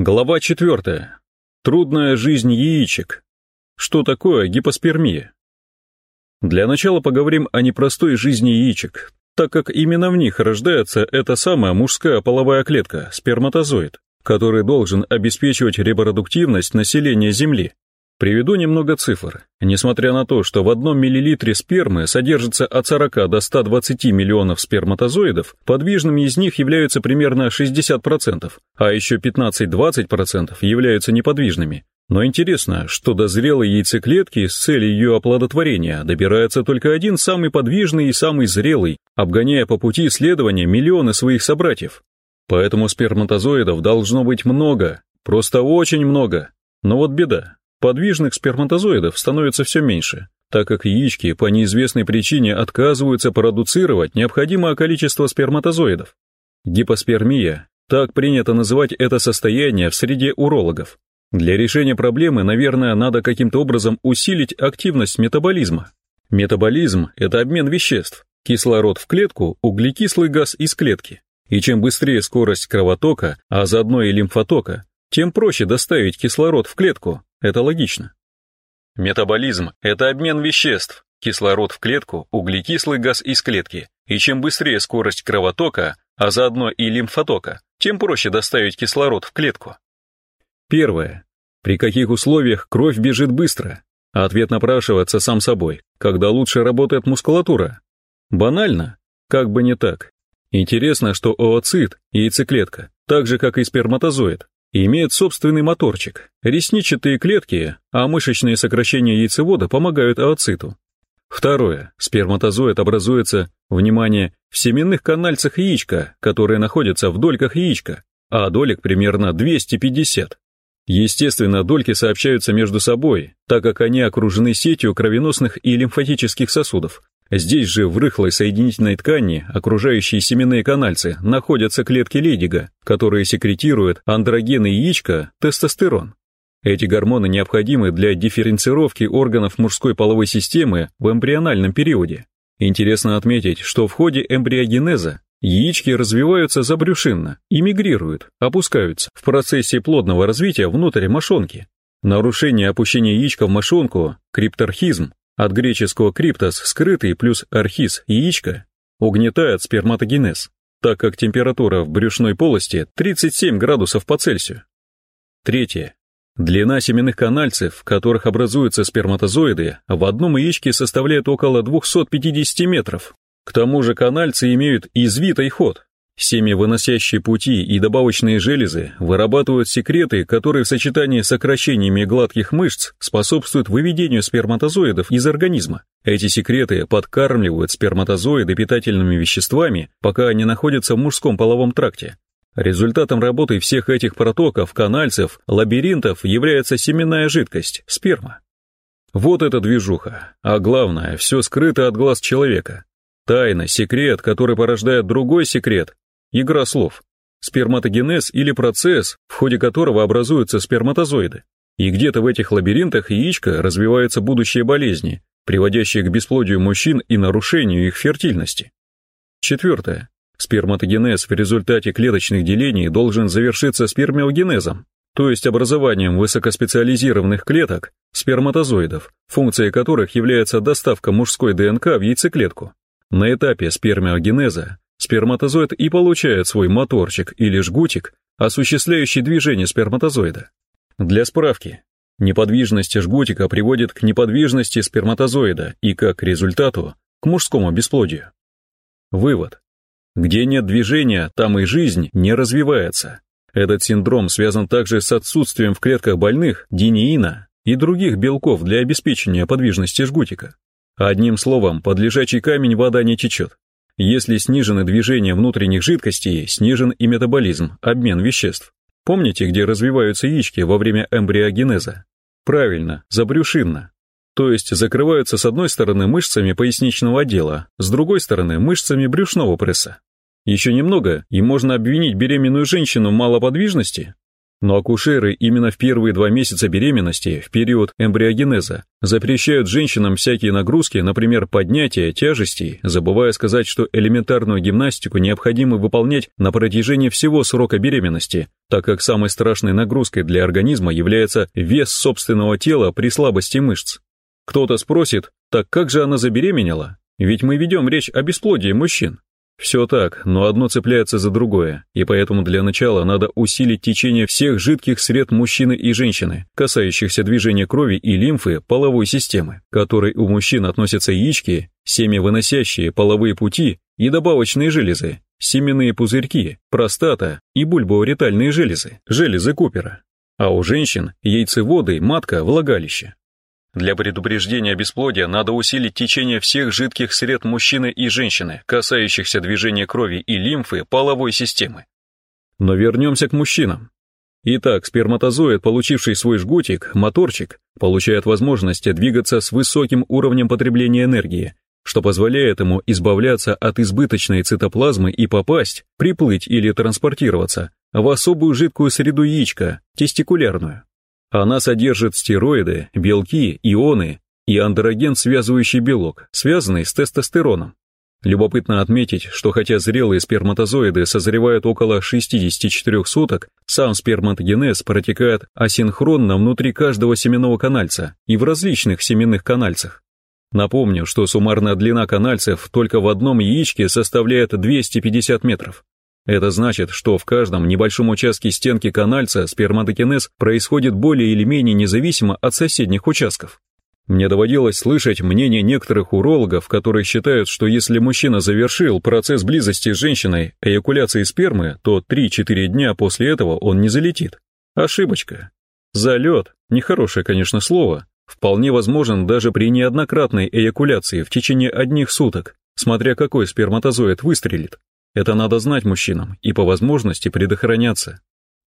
Глава 4. Трудная жизнь яичек. Что такое гипоспермия? Для начала поговорим о непростой жизни яичек, так как именно в них рождается эта самая мужская половая клетка, сперматозоид, который должен обеспечивать репродуктивность населения Земли. Приведу немного цифр. Несмотря на то, что в одном миллилитре спермы содержится от 40 до 120 миллионов сперматозоидов, подвижными из них являются примерно 60%, а еще 15-20% являются неподвижными. Но интересно, что до зрелой яйцеклетки с целью ее оплодотворения добирается только один самый подвижный и самый зрелый, обгоняя по пути исследования миллионы своих собратьев. Поэтому сперматозоидов должно быть много, просто очень много. Но вот беда, Подвижных сперматозоидов становится все меньше, так как яички по неизвестной причине отказываются продуцировать необходимое количество сперматозоидов. Гипоспермия – так принято называть это состояние в среде урологов. Для решения проблемы, наверное, надо каким-то образом усилить активность метаболизма. Метаболизм – это обмен веществ, кислород в клетку, углекислый газ из клетки. И чем быстрее скорость кровотока, а заодно и лимфотока, тем проще доставить кислород в клетку, это логично. Метаболизм – это обмен веществ, кислород в клетку, углекислый газ из клетки. И чем быстрее скорость кровотока, а заодно и лимфотока, тем проще доставить кислород в клетку. Первое. При каких условиях кровь бежит быстро? Ответ напрашивается сам собой, когда лучше работает мускулатура. Банально? Как бы не так. Интересно, что ooцит, яйцеклетка, так же как и сперматозоид, имеет собственный моторчик, ресничатые клетки, а мышечные сокращения яйцевода помогают ooциту. Второе. Сперматозоид образуется, внимание, в семенных канальцах яичка, которые находятся в дольках яичка, а долек примерно 250. Естественно, дольки сообщаются между собой, так как они окружены сетью кровеносных и лимфатических сосудов, Здесь же в рыхлой соединительной ткани, окружающей семенные канальцы, находятся клетки Лейдига, которые секретируют андрогены яичка, тестостерон. Эти гормоны необходимы для дифференцировки органов мужской половой системы в эмбриональном периоде. Интересно отметить, что в ходе эмбриогенеза яички развиваются забрюшинно и мигрируют, опускаются в процессе плодного развития внутрь мошонки. Нарушение опущения яичка в мошонку, крипторхизм, от греческого криптос – скрытый плюс архиз – яичко угнетает сперматогенез, так как температура в брюшной полости 37 градусов по Цельсию. Третье. Длина семенных канальцев, в которых образуются сперматозоиды, в одном яичке составляет около 250 метров. К тому же канальцы имеют извитый ход, Семявыносящие пути и добавочные железы вырабатывают секреты, которые в сочетании с сокращениями гладких мышц способствуют выведению сперматозоидов из организма. Эти секреты подкармливают сперматозоиды питательными веществами, пока они находятся в мужском половом тракте. Результатом работы всех этих протоков, канальцев, лабиринтов является семенная жидкость – сперма. Вот эта движуха, а главное, все скрыто от глаз человека. Тайна, секрет, который порождает другой секрет, Игра слов. Сперматогенез или процесс, в ходе которого образуются сперматозоиды. И где-то в этих лабиринтах яичка развиваются будущие болезни, приводящие к бесплодию мужчин и нарушению их фертильности. Четвертое. Сперматогенез в результате клеточных делений должен завершиться спермиогенезом, то есть образованием высокоспециализированных клеток, сперматозоидов, функцией которых является доставка мужской ДНК в яйцеклетку. На этапе спермиогенеза Сперматозоид и получает свой моторчик или жгутик, осуществляющий движение сперматозоида. Для справки, неподвижность жгутика приводит к неподвижности сперматозоида и, как результату, к мужскому бесплодию. Вывод. Где нет движения, там и жизнь не развивается. Этот синдром связан также с отсутствием в клетках больных динеина и других белков для обеспечения подвижности жгутика. Одним словом, под лежачий камень вода не течет. Если снижены движения внутренних жидкостей, снижен и метаболизм, обмен веществ. Помните, где развиваются яички во время эмбриогенеза? Правильно, забрюшинно. То есть закрываются с одной стороны мышцами поясничного отдела, с другой стороны мышцами брюшного пресса. Еще немного, и можно обвинить беременную женщину в малоподвижности? Но акушеры именно в первые два месяца беременности, в период эмбриогенеза, запрещают женщинам всякие нагрузки, например, поднятие тяжестей, забывая сказать, что элементарную гимнастику необходимо выполнять на протяжении всего срока беременности, так как самой страшной нагрузкой для организма является вес собственного тела при слабости мышц. Кто-то спросит, так как же она забеременела? Ведь мы ведем речь о бесплодии мужчин. Все так, но одно цепляется за другое, и поэтому для начала надо усилить течение всех жидких сред мужчины и женщины, касающихся движения крови и лимфы половой системы, к которой у мужчин относятся яички, семявыносящие половые пути и добавочные железы, семенные пузырьки, простата и бульбоуретальные железы, железы Купера. А у женщин яйцеводы, матка, влагалище. Для предупреждения бесплодия надо усилить течение всех жидких сред мужчины и женщины, касающихся движения крови и лимфы половой системы. Но вернемся к мужчинам. Итак, сперматозоид, получивший свой жгутик, моторчик, получает возможность двигаться с высоким уровнем потребления энергии, что позволяет ему избавляться от избыточной цитоплазмы и попасть, приплыть или транспортироваться в особую жидкую среду яичка, тестикулярную. Она содержит стероиды, белки, ионы и андроген связывающий белок, связанный с тестостероном. Любопытно отметить, что хотя зрелые сперматозоиды созревают около 64 суток, сам сперматогенез протекает асинхронно внутри каждого семенного канальца и в различных семенных канальцах. Напомню, что суммарная длина канальцев только в одном яичке составляет 250 метров. Это значит, что в каждом небольшом участке стенки канальца сперматокинез происходит более или менее независимо от соседних участков. Мне доводилось слышать мнение некоторых урологов, которые считают, что если мужчина завершил процесс близости с женщиной эякуляции спермы, то 3-4 дня после этого он не залетит. Ошибочка. Залет, нехорошее, конечно, слово, вполне возможен даже при неоднократной эякуляции в течение одних суток, смотря какой сперматозоид выстрелит. Это надо знать мужчинам и по возможности предохраняться.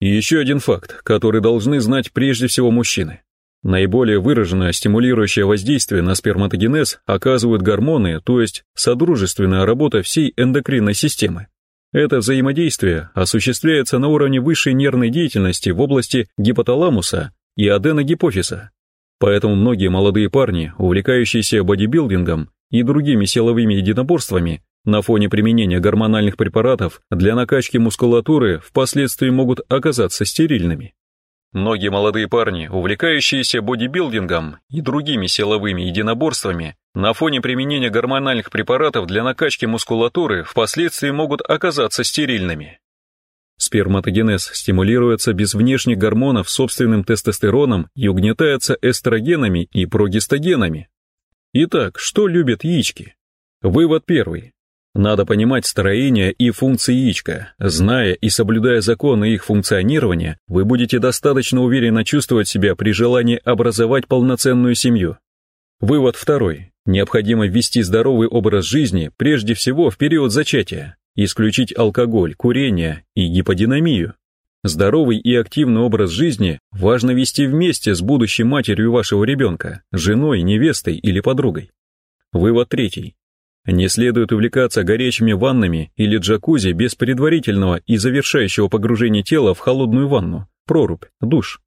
И еще один факт, который должны знать прежде всего мужчины. Наиболее выраженное стимулирующее воздействие на сперматогенез оказывают гормоны, то есть содружественная работа всей эндокринной системы. Это взаимодействие осуществляется на уровне высшей нервной деятельности в области гипоталамуса и аденогипофиза. Поэтому многие молодые парни, увлекающиеся бодибилдингом и другими силовыми единоборствами, на фоне применения гормональных препаратов для накачки мускулатуры впоследствии могут оказаться стерильными. Многие молодые парни, увлекающиеся бодибилдингом и другими силовыми единоборствами, на фоне применения гормональных препаратов для накачки мускулатуры впоследствии могут оказаться стерильными. Сперматогенез стимулируется без внешних гормонов собственным тестостероном и угнетается эстрогенами и прогестогенами. Итак, что любят яички? Вывод первый. Надо понимать строение и функции яичка. Зная и соблюдая законы их функционирования, вы будете достаточно уверенно чувствовать себя при желании образовать полноценную семью. Вывод второй. Необходимо ввести здоровый образ жизни прежде всего в период зачатия, исключить алкоголь, курение и гиподинамию. Здоровый и активный образ жизни важно вести вместе с будущей матерью вашего ребенка, женой, невестой или подругой. Вывод третий. Не следует увлекаться горячими ваннами или джакузи без предварительного и завершающего погружения тела в холодную ванну, прорубь, душ.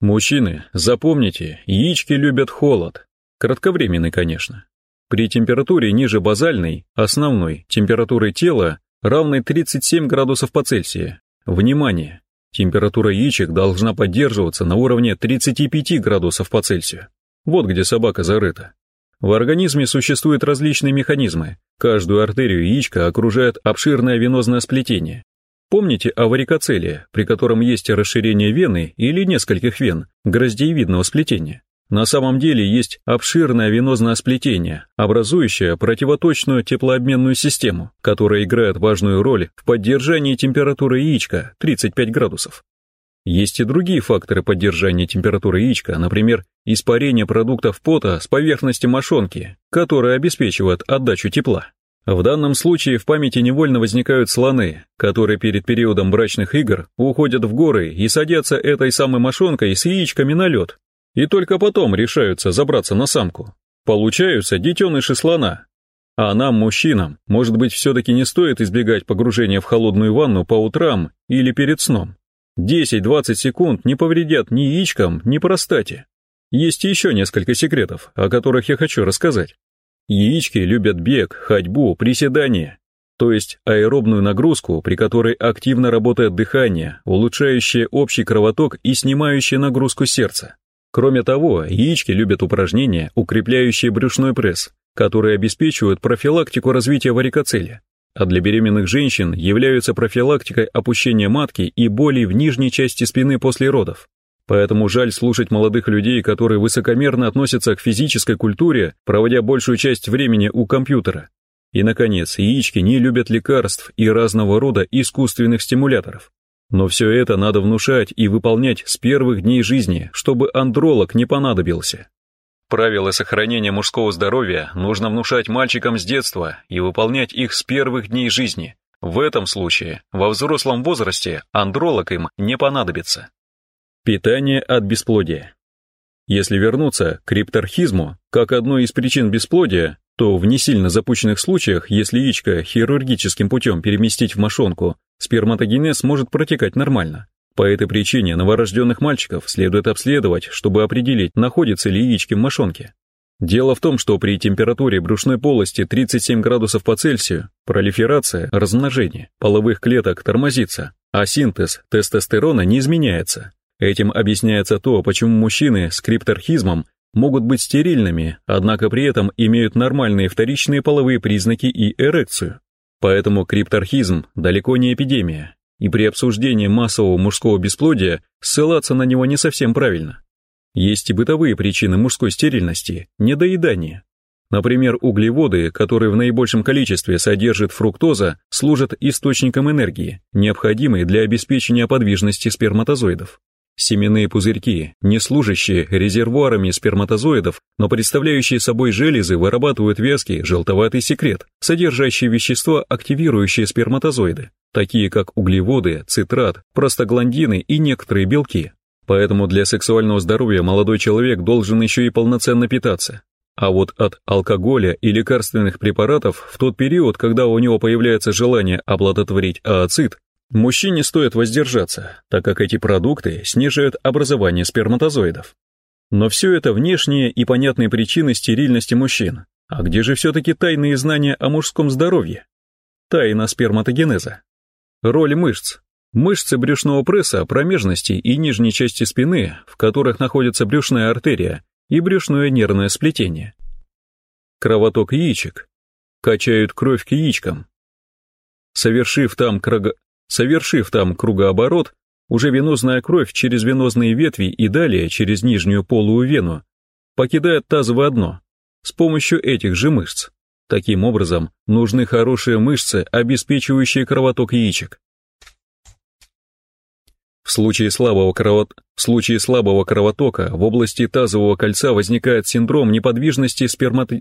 Мужчины, запомните, яички любят холод. Кратковременный, конечно. При температуре ниже базальной, основной, температуры тела, равной 37 градусов по Цельсию. Внимание! Температура яичек должна поддерживаться на уровне 35 градусов по Цельсию. Вот где собака зарыта. В организме существуют различные механизмы. Каждую артерию яичка окружает обширное венозное сплетение. Помните о варикоцеле, при котором есть расширение вены или нескольких вен, гроздеевидного сплетения? На самом деле есть обширное венозное сплетение, образующее противоточную теплообменную систему, которая играет важную роль в поддержании температуры яичка 35 градусов. Есть и другие факторы поддержания температуры яичка, например, испарение продуктов пота с поверхности мошонки, которые обеспечивают отдачу тепла. В данном случае в памяти невольно возникают слоны, которые перед периодом брачных игр уходят в горы и садятся этой самой мошонкой с яичками на лед, и только потом решаются забраться на самку. Получаются детеныши слона. А нам, мужчинам, может быть, все-таки не стоит избегать погружения в холодную ванну по утрам или перед сном. 10-20 секунд не повредят ни яичкам, ни простате. Есть еще несколько секретов, о которых я хочу рассказать. Яички любят бег, ходьбу, приседания, то есть аэробную нагрузку, при которой активно работает дыхание, улучшающее общий кровоток и снимающее нагрузку сердца. Кроме того, яички любят упражнения, укрепляющие брюшной пресс, которые обеспечивают профилактику развития варикоцеля, а для беременных женщин являются профилактикой опущения матки и болей в нижней части спины после родов. Поэтому жаль слушать молодых людей, которые высокомерно относятся к физической культуре, проводя большую часть времени у компьютера. И, наконец, яички не любят лекарств и разного рода искусственных стимуляторов. Но все это надо внушать и выполнять с первых дней жизни, чтобы андролог не понадобился. Правила сохранения мужского здоровья нужно внушать мальчикам с детства и выполнять их с первых дней жизни. В этом случае, во взрослом возрасте, андролог им не понадобится. Питание от бесплодия. Если вернуться к крипторхизму, как одной из причин бесплодия, то в не сильно запущенных случаях, если яичко хирургическим путем переместить в мошонку, сперматогенез может протекать нормально. По этой причине новорожденных мальчиков следует обследовать, чтобы определить, находится ли яички в мошонке. Дело в том, что при температуре брюшной полости 37 градусов по Цельсию пролиферация, размножение половых клеток тормозится, а синтез тестостерона не изменяется. Этим объясняется то, почему мужчины с крипторхизмом могут быть стерильными, однако при этом имеют нормальные вторичные половые признаки и эрекцию. Поэтому крипторхизм далеко не эпидемия, и при обсуждении массового мужского бесплодия ссылаться на него не совсем правильно. Есть и бытовые причины мужской стерильности – недоедание. Например, углеводы, которые в наибольшем количестве содержит фруктоза, служат источником энергии, необходимой для обеспечения подвижности сперматозоидов. Семенные пузырьки, не служащие резервуарами сперматозоидов, но представляющие собой железы, вырабатывают вязкий желтоватый секрет, содержащий вещества, активирующие сперматозоиды, такие как углеводы, цитрат, простагландины и некоторые белки. Поэтому для сексуального здоровья молодой человек должен еще и полноценно питаться. А вот от алкоголя и лекарственных препаратов в тот период, когда у него появляется желание оплодотворить ооцит, Мужчине стоит воздержаться, так как эти продукты снижают образование сперматозоидов. Но все это внешние и понятные причины стерильности мужчин. А где же все-таки тайные знания о мужском здоровье? Тайна сперматогенеза. Роль мышц. Мышцы брюшного пресса, промежности и нижней части спины, в которых находится брюшная артерия и брюшное нервное сплетение. Кровоток яичек. Качают кровь к яичкам. Совершив там крого... Совершив там кругооборот, уже венозная кровь через венозные ветви и далее через нижнюю полую вену покидает тазовое дно с помощью этих же мышц. Таким образом, нужны хорошие мышцы, обеспечивающие кровоток яичек. В случае слабого, кровот... в случае слабого кровотока в области тазового кольца возникает синдром неподвижности, спермат...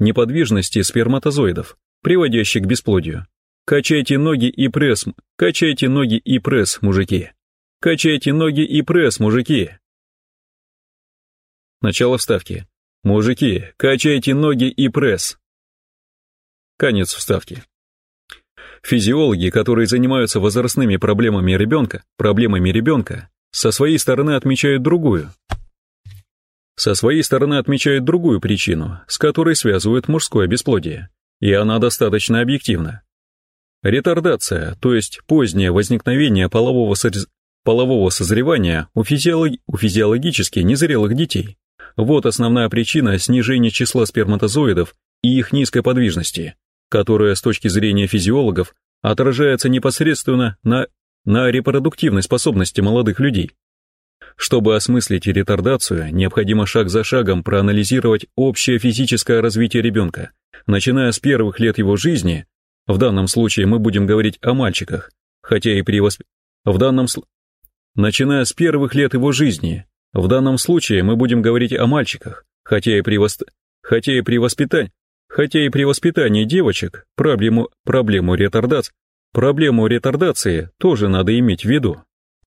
неподвижности сперматозоидов, приводящий к бесплодию. Качайте ноги и пресс, качайте ноги и пресс, мужики. Качайте ноги и пресс, мужики. Начало вставки. Мужики, качайте ноги и пресс. Конец вставки. Физиологи, которые занимаются возрастными проблемами ребенка, проблемами ребенка, со своей стороны отмечают другую. Со своей стороны отмечают другую причину, с которой связывают мужское бесплодие. И она достаточно объективна. Ретардация, то есть позднее возникновение полового, соз... полового созревания у, физиолог... у физиологически незрелых детей. Вот основная причина снижения числа сперматозоидов и их низкой подвижности, которая с точки зрения физиологов отражается непосредственно на, на репродуктивной способности молодых людей. Чтобы осмыслить ретардацию, необходимо шаг за шагом проанализировать общее физическое развитие ребенка, начиная с первых лет его жизни в данном случае мы будем говорить о мальчиках, хотя и при восп... В данном сл... Начиная с первых лет его жизни, в данном случае мы будем говорить о мальчиках, хотя и при, вос... хотя и при воспитании, хотя и при воспитании девочек проблему, проблему ретардации, проблему ретардации тоже надо иметь в виду.